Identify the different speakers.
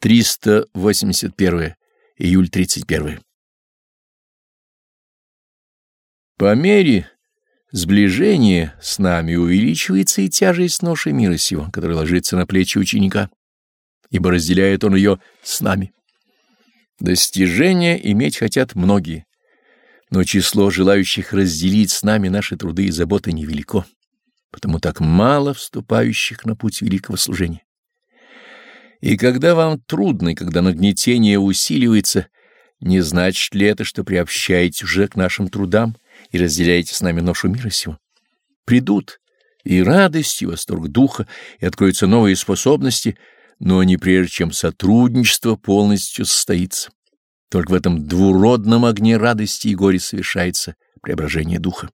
Speaker 1: 381. Июль 31. По мере сближения с нами увеличивается и тяжесть ноши мира сего, которая ложится на плечи ученика, ибо разделяет он ее с нами. Достижения иметь хотят многие, но число желающих разделить с нами наши труды и заботы невелико, потому так мало вступающих на путь великого служения. И когда вам трудно, и когда нагнетение усиливается, не значит ли это, что приобщаете уже к нашим трудам и разделяете с нами ношу мира сего? Придут и радость, и восторг духа, и откроются новые способности, но не прежде, чем сотрудничество полностью состоится. Только в этом двуродном огне радости и горя совершается преображение духа.